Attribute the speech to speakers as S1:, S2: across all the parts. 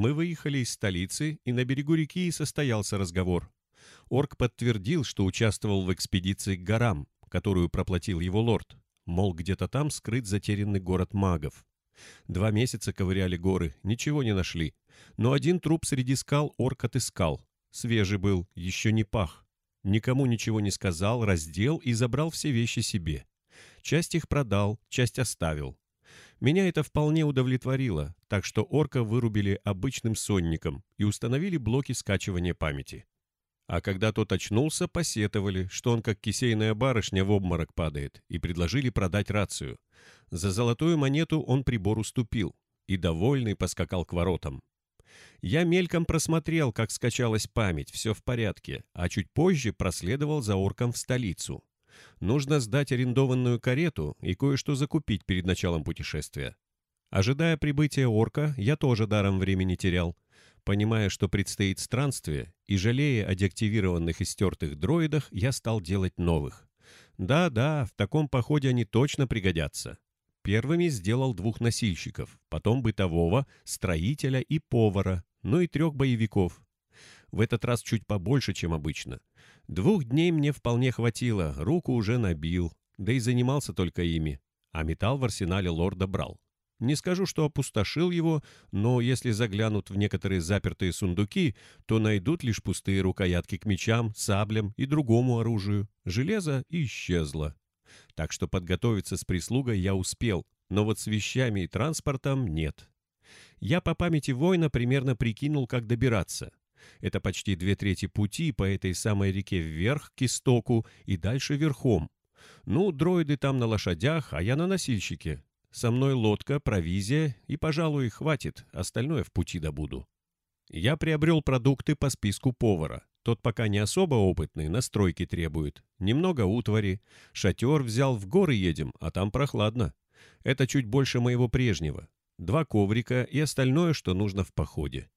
S1: Мы выехали из столицы, и на берегу реки состоялся разговор. Орк подтвердил, что участвовал в экспедиции к горам, которую проплатил его лорд. Мол, где-то там скрыт затерянный город магов. Два месяца ковыряли горы, ничего не нашли. Но один труп среди скал орк отыскал. Свежий был, еще не пах. Никому ничего не сказал, раздел и забрал все вещи себе. Часть их продал, часть оставил. Меня это вполне удовлетворило, так что орка вырубили обычным сонником и установили блоки скачивания памяти. А когда тот очнулся, посетовали, что он как кисейная барышня в обморок падает, и предложили продать рацию. За золотую монету он прибор уступил, и довольный поскакал к воротам. Я мельком просмотрел, как скачалась память, все в порядке, а чуть позже проследовал за орком в столицу. Нужно сдать арендованную карету и кое-что закупить перед началом путешествия. Ожидая прибытия орка, я тоже даром времени терял. Понимая, что предстоит странствие, и жалея о деактивированных и стертых дроидах, я стал делать новых. Да-да, в таком походе они точно пригодятся. Первыми сделал двух носильщиков, потом бытового, строителя и повара, ну и трех боевиков. В этот раз чуть побольше, чем обычно. Двух дней мне вполне хватило, руку уже набил, да и занимался только ими, а металл в арсенале лорда брал. Не скажу, что опустошил его, но если заглянут в некоторые запертые сундуки, то найдут лишь пустые рукоятки к мечам, саблям и другому оружию. Железо исчезло. Так что подготовиться с прислугой я успел, но вот с вещами и транспортом нет. Я по памяти воина примерно прикинул, как добираться. Это почти две трети пути по этой самой реке вверх, к истоку, и дальше верхом. Ну, дроиды там на лошадях, а я на носильщике. Со мной лодка, провизия, и, пожалуй, хватит, остальное в пути добуду. Я приобрел продукты по списку повара. Тот пока не особо опытный, настройки требует. Немного утвари. Шатер взял, в горы едем, а там прохладно. Это чуть больше моего прежнего. Два коврика и остальное, что нужно в походе.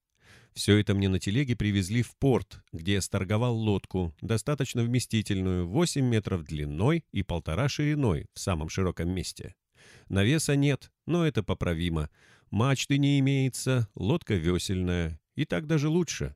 S1: Все это мне на телеге привезли в порт, где я сторговал лодку, достаточно вместительную, 8 метров длиной и полтора шириной в самом широком месте. Навеса нет, но это поправимо. Мачты не имеется, лодка весельная, и так даже лучше.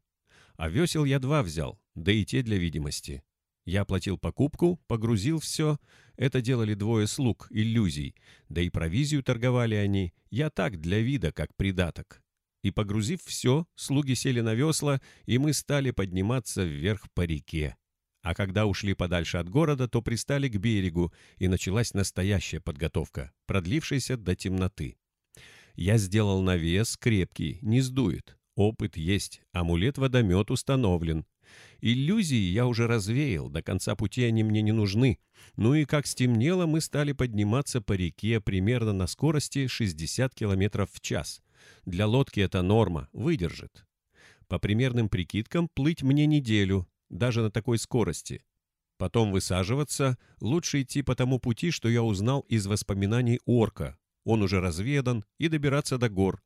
S1: А весел я два взял, да и те для видимости. Я оплатил покупку, погрузил все. Это делали двое слуг, иллюзий. Да и провизию торговали они. Я так, для вида, как придаток. И погрузив все, слуги сели на весла, и мы стали подниматься вверх по реке. А когда ушли подальше от города, то пристали к берегу, и началась настоящая подготовка, продлившаяся до темноты. Я сделал навес крепкий, не сдует. Опыт есть, амулет-водомет установлен. Иллюзии я уже развеял, до конца пути они мне не нужны. Ну и как стемнело, мы стали подниматься по реке примерно на скорости 60 км в час. Для лодки это норма, выдержит. По примерным прикидкам, плыть мне неделю, даже на такой скорости. Потом высаживаться, лучше идти по тому пути, что я узнал из воспоминаний орка. Он уже разведан, и добираться до гор.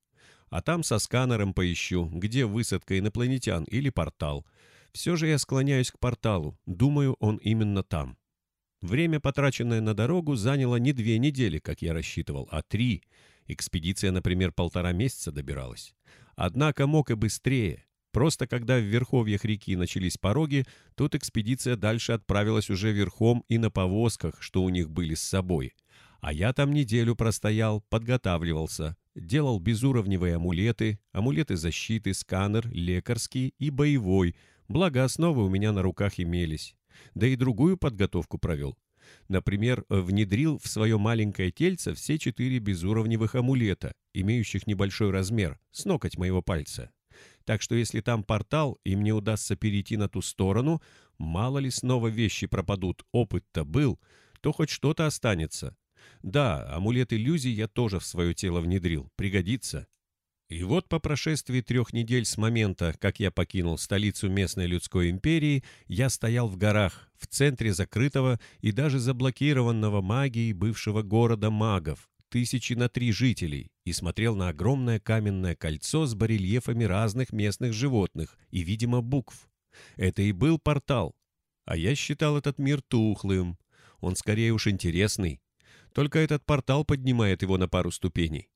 S1: А там со сканером поищу, где высадка инопланетян или портал. Все же я склоняюсь к порталу, думаю, он именно там. Время, потраченное на дорогу, заняло не две недели, как я рассчитывал, а три. Экспедиция, например, полтора месяца добиралась. Однако мог и быстрее. Просто когда в верховьях реки начались пороги, тут экспедиция дальше отправилась уже верхом и на повозках, что у них были с собой. А я там неделю простоял, подготавливался, делал безуровневые амулеты, амулеты защиты, сканер, лекарский и боевой, благо основы у меня на руках имелись. Да и другую подготовку провел. Например, внедрил в свое маленькое тельце все четыре безуровневых амулета, имеющих небольшой размер, с ноготь моего пальца. Так что если там портал, и мне удастся перейти на ту сторону, мало ли снова вещи пропадут, опыт-то был, то хоть что-то останется. Да, амулет иллюзий я тоже в свое тело внедрил, пригодится. И вот по прошествии трех недель с момента, как я покинул столицу местной людской империи, я стоял в горах, в центре закрытого и даже заблокированного магией бывшего города магов, тысячи на три жителей, и смотрел на огромное каменное кольцо с барельефами разных местных животных и, видимо, букв. Это и был портал. А я считал этот мир тухлым. Он скорее уж интересный. Только этот портал поднимает его на пару ступеней.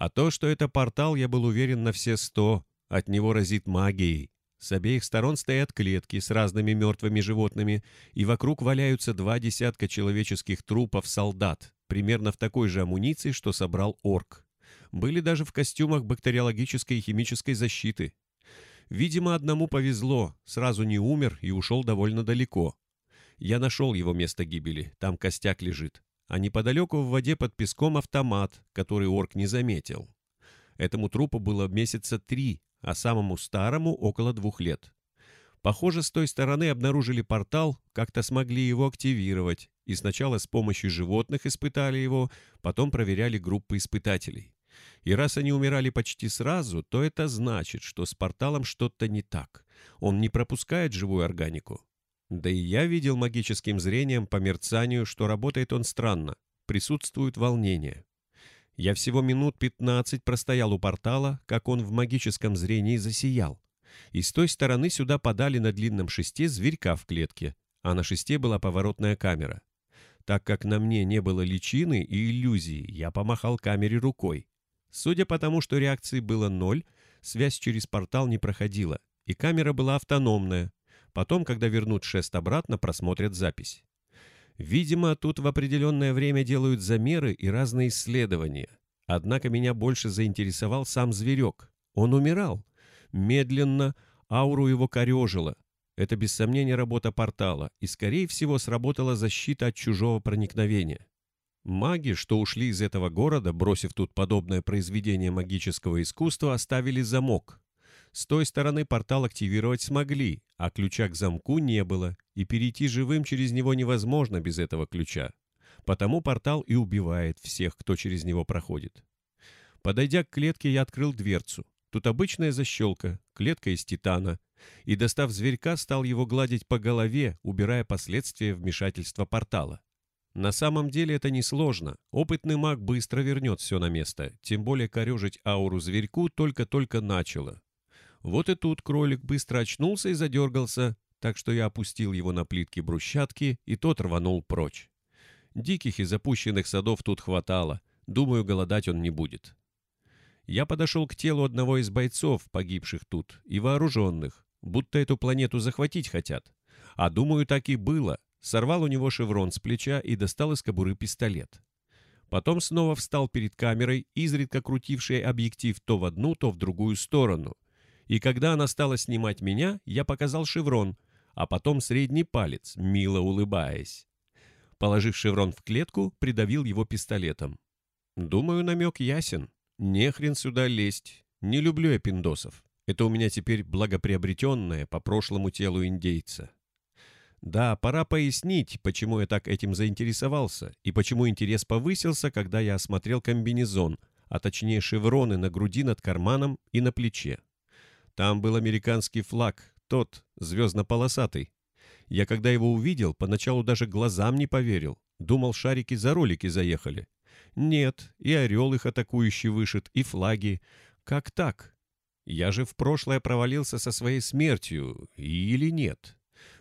S1: А то, что это портал, я был уверен на все сто. От него разит магией. С обеих сторон стоят клетки с разными мертвыми животными, и вокруг валяются два десятка человеческих трупов солдат, примерно в такой же амуниции, что собрал орк. Были даже в костюмах бактериологической и химической защиты. Видимо, одному повезло, сразу не умер и ушел довольно далеко. Я нашел его место гибели, там костяк лежит. А неподалеку в воде под песком автомат, который орк не заметил. Этому трупу было месяца три, а самому старому около двух лет. Похоже, с той стороны обнаружили портал, как-то смогли его активировать, и сначала с помощью животных испытали его, потом проверяли группы испытателей. И раз они умирали почти сразу, то это значит, что с порталом что-то не так. Он не пропускает живую органику. Да и я видел магическим зрением по мерцанию, что работает он странно, присутствует волнение. Я всего минут 15 простоял у портала, как он в магическом зрении засиял. И с той стороны сюда подали на длинном шесте зверька в клетке, а на шесте была поворотная камера. Так как на мне не было личины и иллюзии, я помахал камере рукой. Судя по тому, что реакции было ноль, связь через портал не проходила, и камера была автономная. Потом, когда вернут шест обратно, просмотрят запись. Видимо, тут в определенное время делают замеры и разные исследования. Однако меня больше заинтересовал сам зверек. Он умирал. Медленно, ауру его корежило. Это без сомнения работа портала, и, скорее всего, сработала защита от чужого проникновения. Маги, что ушли из этого города, бросив тут подобное произведение магического искусства, оставили замок. С той стороны портал активировать смогли, а ключа к замку не было, и перейти живым через него невозможно без этого ключа. Потому портал и убивает всех, кто через него проходит. Подойдя к клетке, я открыл дверцу. Тут обычная защелка, клетка из титана, и, достав зверька, стал его гладить по голове, убирая последствия вмешательства портала. На самом деле это несложно. Опытный маг быстро вернет все на место, тем более корежить ауру зверьку только-только начало. Вот и тут кролик быстро очнулся и задергался, так что я опустил его на плитки брусчатки, и тот рванул прочь. Диких и запущенных садов тут хватало, думаю, голодать он не будет. Я подошел к телу одного из бойцов, погибших тут, и вооруженных, будто эту планету захватить хотят. А думаю, так и было. Сорвал у него шеврон с плеча и достал из кобуры пистолет. Потом снова встал перед камерой, изредка крутившей объектив то в одну, то в другую сторону — и когда она стала снимать меня, я показал шеврон, а потом средний палец, мило улыбаясь. Положив шеврон в клетку, придавил его пистолетом. Думаю, намек ясен. Не хрен сюда лезть. Не люблю я пиндосов. Это у меня теперь благоприобретенное по прошлому телу индейца. Да, пора пояснить, почему я так этим заинтересовался, и почему интерес повысился, когда я осмотрел комбинезон, а точнее шевроны на груди над карманом и на плече. Там был американский флаг, тот, звездно-полосатый. Я когда его увидел, поначалу даже глазам не поверил. Думал, шарики за ролики заехали. Нет, и орел их атакующий вышит, и флаги. Как так? Я же в прошлое провалился со своей смертью, или нет?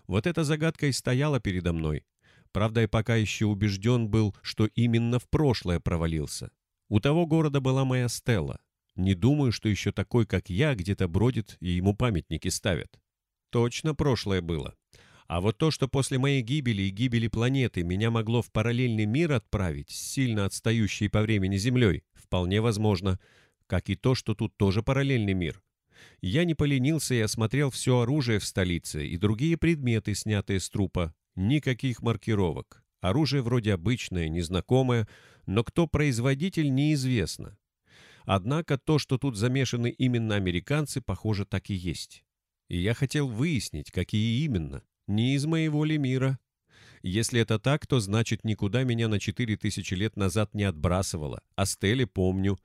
S1: Вот эта загадка и стояла передо мной. Правда, я пока еще убежден был, что именно в прошлое провалился. У того города была моя стела. Не думаю, что еще такой, как я, где-то бродит и ему памятники ставят. Точно прошлое было. А вот то, что после моей гибели и гибели планеты меня могло в параллельный мир отправить, сильно отстающий по времени Землей, вполне возможно. Как и то, что тут тоже параллельный мир. Я не поленился и осмотрел все оружие в столице и другие предметы, снятые с трупа. Никаких маркировок. Оружие вроде обычное, незнакомое, но кто производитель, неизвестно. Однако то, что тут замешаны именно американцы, похоже, так и есть. И я хотел выяснить, какие именно. Не из моего ли мира? Если это так, то значит никуда меня на четыре тысячи лет назад не отбрасывало. А Стеле помню.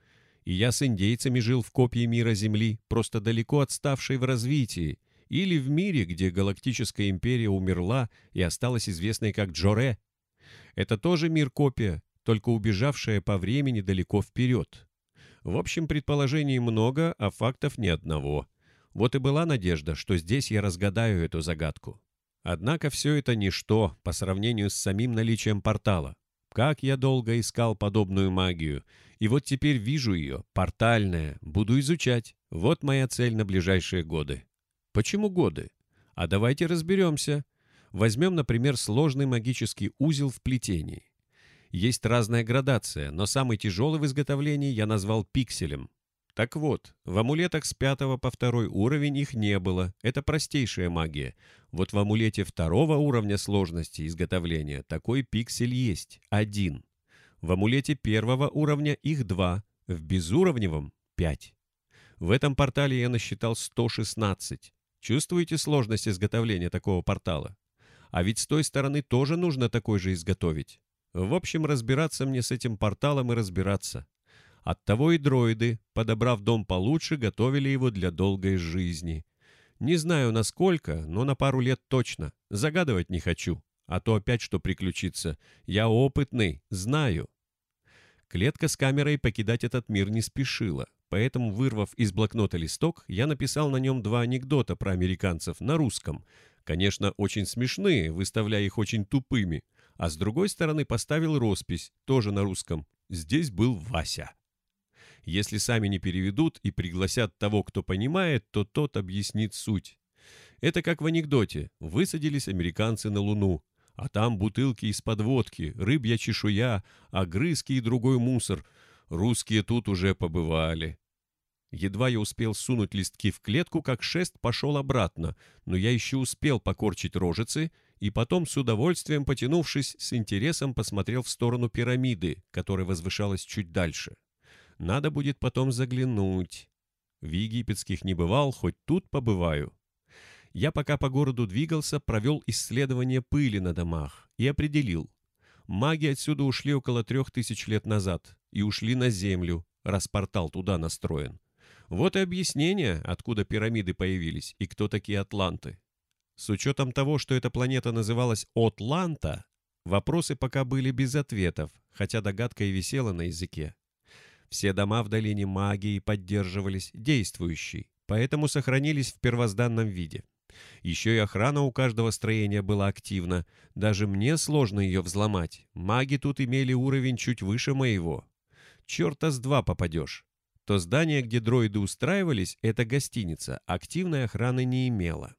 S1: И я с индейцами жил в копии мира Земли, просто далеко отставшей в развитии. Или в мире, где галактическая империя умерла и осталась известной как Джоре. Это тоже мир-копия, только убежавшая по времени далеко вперед. В общем, предположений много, а фактов ни одного. Вот и была надежда, что здесь я разгадаю эту загадку. Однако все это ничто по сравнению с самим наличием портала. Как я долго искал подобную магию. И вот теперь вижу ее, портальная, буду изучать. Вот моя цель на ближайшие годы. Почему годы? А давайте разберемся. Возьмем, например, сложный магический узел в плетении. Есть разная градация, но самый тяжелый в изготовлении я назвал пикселем. Так вот, в амулетах с пятого по второй уровень их не было. Это простейшая магия. Вот в амулете второго уровня сложности изготовления такой пиксель есть. Один. В амулете первого уровня их два. В безуровневом — пять. В этом портале я насчитал 116. Чувствуете сложность изготовления такого портала? А ведь с той стороны тоже нужно такой же изготовить. В общем, разбираться мне с этим порталом и разбираться. Оттого и дроиды, подобрав дом получше, готовили его для долгой жизни. Не знаю, насколько, но на пару лет точно. Загадывать не хочу. А то опять что приключится. Я опытный, знаю. Клетка с камерой покидать этот мир не спешила. Поэтому, вырвав из блокнота листок, я написал на нем два анекдота про американцев на русском. Конечно, очень смешные, выставляя их очень тупыми а с другой стороны поставил роспись, тоже на русском. Здесь был Вася. Если сами не переведут и пригласят того, кто понимает, то тот объяснит суть. Это как в анекдоте. Высадились американцы на Луну, а там бутылки из-под водки, рыбья чешуя, огрызки и другой мусор. Русские тут уже побывали. Едва я успел сунуть листки в клетку, как шест пошел обратно, но я еще успел покорчить рожицы и потом, с удовольствием потянувшись, с интересом посмотрел в сторону пирамиды, которая возвышалась чуть дальше. Надо будет потом заглянуть. В египетских не бывал, хоть тут побываю. Я пока по городу двигался, провел исследование пыли на домах и определил. Маги отсюда ушли около трех тысяч лет назад и ушли на Землю, раз портал туда настроен. Вот и объяснение, откуда пирамиды появились и кто такие атланты. С учетом того, что эта планета называлась Отланта, вопросы пока были без ответов, хотя догадка и висела на языке. Все дома в долине магии поддерживались действующей, поэтому сохранились в первозданном виде. Еще и охрана у каждого строения была активна. Даже мне сложно ее взломать. Маги тут имели уровень чуть выше моего. Черта с два попадешь. То здание, где дроиды устраивались, это гостиница, активной охраны не имела.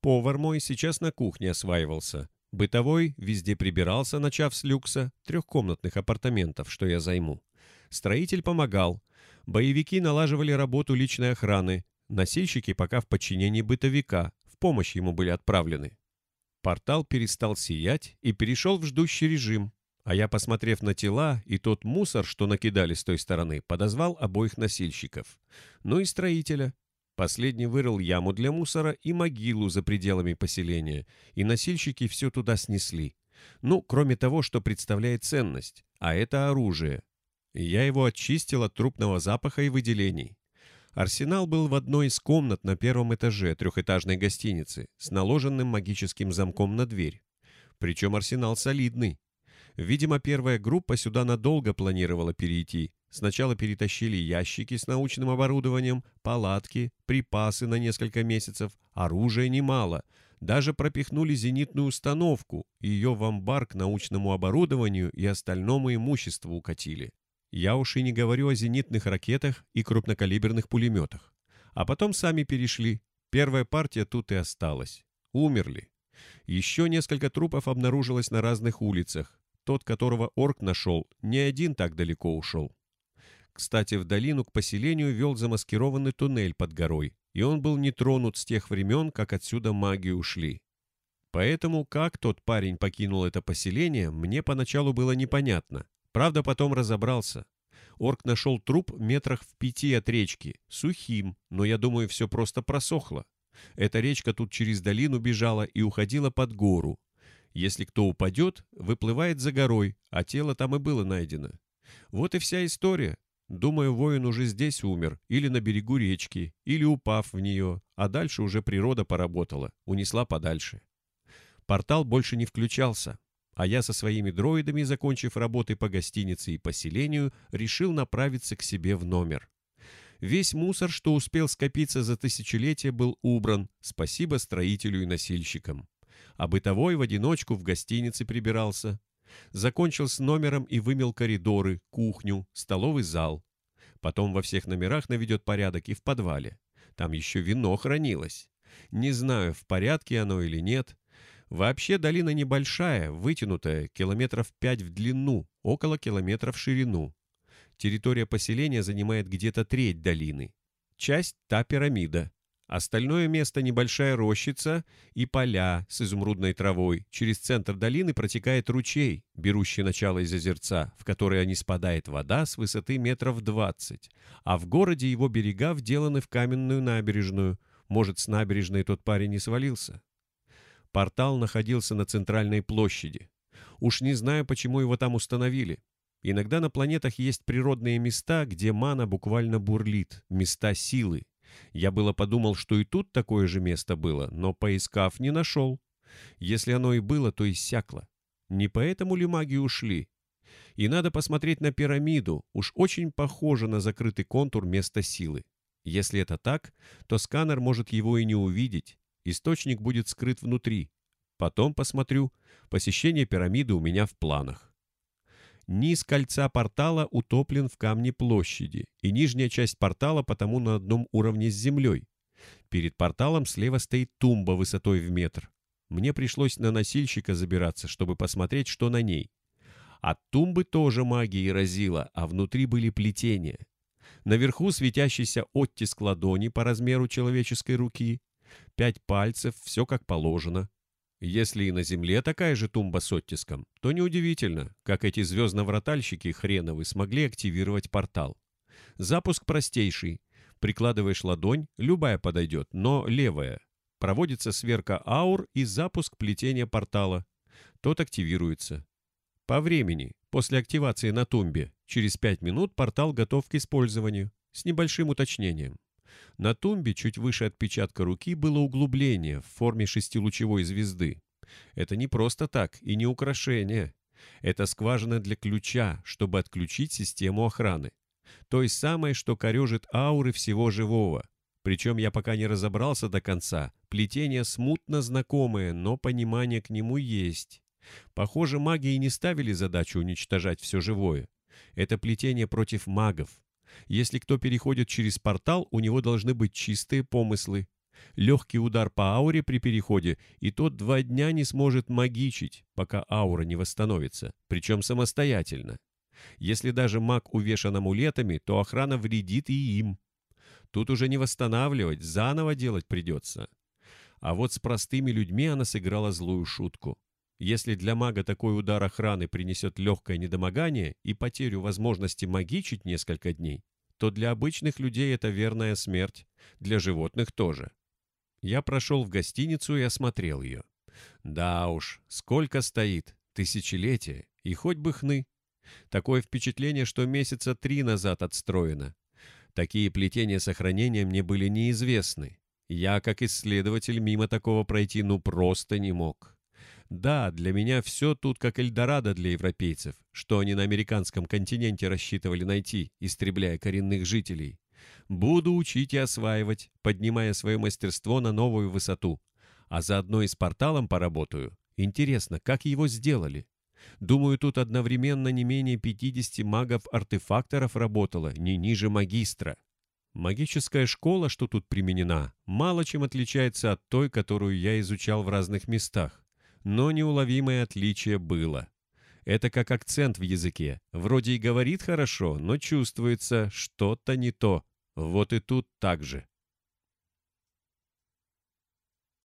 S1: Повар мой сейчас на кухне осваивался. Бытовой везде прибирался, начав с люкса, трехкомнатных апартаментов, что я займу. Строитель помогал. Боевики налаживали работу личной охраны. Носильщики пока в подчинении бытовика, в помощь ему были отправлены. Портал перестал сиять и перешел в ждущий режим. А я, посмотрев на тела и тот мусор, что накидали с той стороны, подозвал обоих носильщиков. Ну и строителя. Последний вырыл яму для мусора и могилу за пределами поселения, и носильщики все туда снесли. Ну, кроме того, что представляет ценность, а это оружие. Я его очистил от трупного запаха и выделений. Арсенал был в одной из комнат на первом этаже трехэтажной гостиницы с наложенным магическим замком на дверь. Причем арсенал солидный. Видимо, первая группа сюда надолго планировала перейти, Сначала перетащили ящики с научным оборудованием, палатки, припасы на несколько месяцев, оружия немало. Даже пропихнули зенитную установку, ее в амбар к научному оборудованию и остальному имуществу укатили. Я уж и не говорю о зенитных ракетах и крупнокалиберных пулеметах. А потом сами перешли. Первая партия тут и осталась. Умерли. Еще несколько трупов обнаружилось на разных улицах. Тот, которого орк нашел, не один так далеко ушел. Кстати, в долину к поселению вел замаскированный туннель под горой, и он был не тронут с тех времен, как отсюда маги ушли. Поэтому, как тот парень покинул это поселение, мне поначалу было непонятно. Правда, потом разобрался. Орк нашел труп метрах в пяти от речки, сухим, но я думаю, все просто просохло. Эта речка тут через долину бежала и уходила под гору. Если кто упадет, выплывает за горой, а тело там и было найдено. Вот и вся история. Думаю, воин уже здесь умер, или на берегу речки, или упав в нее, а дальше уже природа поработала, унесла подальше. Портал больше не включался, а я со своими дроидами, закончив работы по гостинице и поселению, решил направиться к себе в номер. Весь мусор, что успел скопиться за тысячелетия, был убран, спасибо строителю и носильщикам. А бытовой в одиночку в гостинице прибирался, Закончил с номером и вымел коридоры, кухню, столовый зал. Потом во всех номерах наведет порядок и в подвале. Там еще вино хранилось. Не знаю, в порядке оно или нет. Вообще долина небольшая, вытянутая, километров пять в длину, около километра в ширину. Территория поселения занимает где-то треть долины. Часть – та пирамида. Остальное место – небольшая рощица и поля с изумрудной травой. Через центр долины протекает ручей, берущий начало из озерца, в которое не спадает вода с высоты метров двадцать. А в городе его берега вделаны в каменную набережную. Может, с набережной тот парень не свалился? Портал находился на центральной площади. Уж не знаю, почему его там установили. Иногда на планетах есть природные места, где мана буквально бурлит, места силы, я было подумал, что и тут такое же место было, но, поискав, не нашел. Если оно и было, то иссякло. Не поэтому ли маги ушли? И надо посмотреть на пирамиду, уж очень похоже на закрытый контур места силы. Если это так, то сканер может его и не увидеть. Источник будет скрыт внутри. Потом посмотрю. Посещение пирамиды у меня в планах. Низ кольца портала утоплен в камне площади, и нижняя часть портала потому на одном уровне с землей. Перед порталом слева стоит тумба высотой в метр. Мне пришлось на носильщика забираться, чтобы посмотреть, что на ней. От тумбы тоже магией разила, а внутри были плетения. Наверху светящийся оттиск ладони по размеру человеческой руки. Пять пальцев, все как положено. Если и на Земле такая же тумба с оттиском, то неудивительно, как эти звездно-вратальщики хреновы смогли активировать портал. Запуск простейший. Прикладываешь ладонь, любая подойдет, но левая. Проводится сверка аур и запуск плетения портала. Тот активируется. По времени, после активации на тумбе, через 5 минут портал готов к использованию, с небольшим уточнением. На тумбе, чуть выше отпечатка руки, было углубление в форме шестилучевой звезды. Это не просто так и не украшение. Это скважина для ключа, чтобы отключить систему охраны. Той самой, что корежит ауры всего живого. Причем я пока не разобрался до конца. Плетение смутно знакомое, но понимание к нему есть. Похоже, маги и не ставили задачу уничтожать все живое. Это плетение против магов, если кто переходит через портал, у него должны быть чистые помыслы. Легкий удар по ауре при переходе, и тот два дня не сможет магичить, пока аура не восстановится, причем самостоятельно. Если даже маг увешан амулетами, то охрана вредит и им. Тут уже не восстанавливать, заново делать придется. А вот с простыми людьми она сыграла злую шутку. Если для мага такой удар охраны принесет легкое недомогание и потерю возможности магичить несколько дней, то для обычных людей это верная смерть, для животных тоже. Я прошел в гостиницу и осмотрел ее. Да уж, сколько стоит, тысячелетие, и хоть бы хны. Такое впечатление, что месяца три назад отстроено. Такие плетения сохранения мне были неизвестны. Я, как исследователь, мимо такого пройти ну просто не мог. Да, для меня все тут как Эльдорадо для европейцев, что они на американском континенте рассчитывали найти, истребляя коренных жителей. Буду учить и осваивать, поднимая свое мастерство на новую высоту. А заодно и с порталом поработаю. Интересно, как его сделали? Думаю, тут одновременно не менее 50 магов-артефакторов работало, не ниже магистра. Магическая школа, что тут применена, мало чем отличается от той, которую я изучал в разных местах но неуловимое отличие было. Это как акцент в языке. Вроде и говорит хорошо, но чувствуется что-то не то. Вот и тут так же.